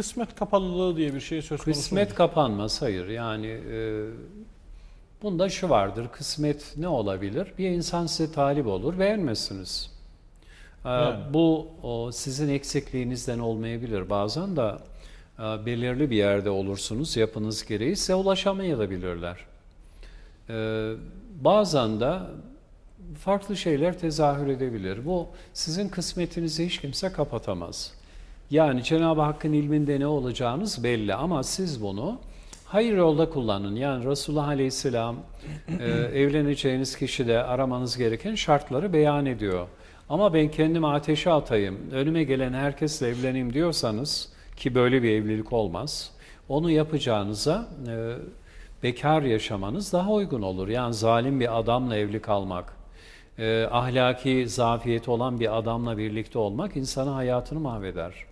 kısmet kapalılığı diye bir şey söz konusu Kısmet kapanmaz, hayır. Yani e, bunda şu vardır, kısmet ne olabilir? Bir insan size talip olur, beğenmezsiniz. E, Yani. Bu o, sizin eksikliğinizden olmayabilir. Bazen de e, belirli bir yerde olursunuz, yapınız gereği size ulaşamayabilirler. E, bazen de farklı şeyler tezahür edebilir. Bu sizin kısmetinizi hiç kimse kapatamaz. Yani Cenab-ı Hakk'ın ilminde ne olacağınız belli ama siz bunu hayır yolda kullanın. Yani Resulullah Aleyhisselam e, evleneceğiniz kişide aramanız gereken şartları beyan ediyor. Ama ben kendimi ateşe atayım, önüme gelen herkesle evleneyim diyorsanız ki böyle bir evlilik olmaz. Onu yapacağınıza e, bekar yaşamanız daha uygun olur. Yani zalim bir adamla evli kalmak, e, ahlaki zafiyeti olan bir adamla birlikte olmak insanın hayatını mahveder.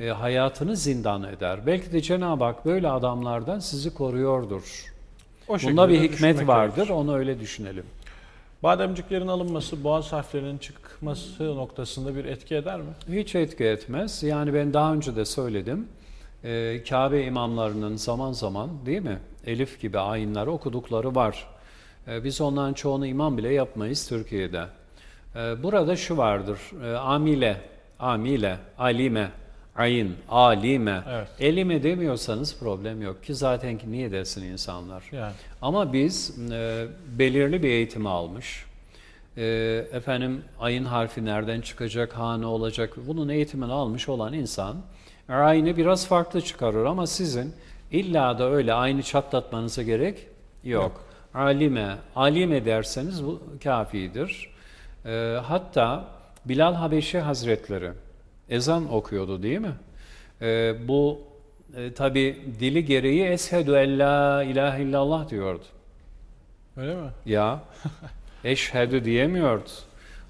E, hayatını zindan eder. Belki de Cenab-ı Hak böyle adamlardan sizi koruyordur. O Bunda bir hikmet vardır, gerekir. onu öyle düşünelim. Bademciklerin alınması boğaz harflerinin çıkması noktasında bir etki eder mi? Hiç etki etmez. Yani ben daha önce de söyledim. Ee, Kabe imamlarının zaman zaman değil mi? Elif gibi ayinleri okudukları var. Ee, biz onların çoğunu imam bile yapmayız Türkiye'de. Ee, burada şu vardır. Ee, amile, amile, alime, ayin, alime. Evet. Elime demiyorsanız problem yok ki zaten ki niye desin insanlar. Yani Ama biz e, belirli bir eğitimi almış. E, efendim ayın harfi nereden çıkacak, ha ne olacak bunun eğitimini almış olan insan aynı biraz farklı çıkarır ama sizin illa da öyle aynı çatlatmanıza gerek yok. Yok. Alime, alime derseniz bu kafidir. E, hatta Bilal Habeşi Hazretleri ezan okuyordu değil mi? E, bu e, tabi dili gereği eshedü en la ilahe illallah diyordu. öyle mi? Ya eşhedü diyemiyordu.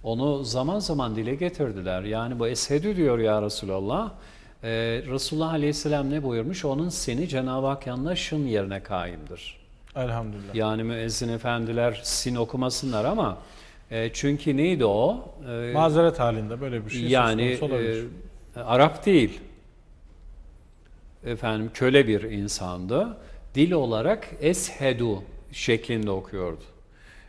Onu zaman zaman dile getirdiler. Yani bu eshedü diyor ya Resulallah. Ee, Resulullah Aleyhisselam ne buyurmuş? Onun seni Cenab-ı Hak yanına şın yerine kaimdir. Elhamdülillah. Yani müezzin efendiler sin okumasınlar ama e, çünkü neydi o? E, Mazeret halinde böyle bir şey yani söz konusu olabilir. e, Arap değil. Efendim köle bir insandı. Dil olarak eshedu şeklinde okuyordu.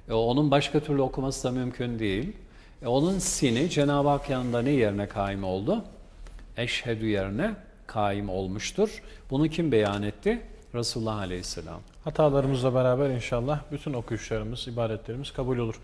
E, onun başka türlü okuması da mümkün değil. E, onun sini Cenab-ı Hak yanında ne yerine kaim oldu? Eşhedü yerine kaim olmuştur. Bunu kim beyan etti? Resulullah Aleyhisselam. Hatalarımızla beraber inşallah bütün okuyuşlarımız, ibadetlerimiz kabul olur.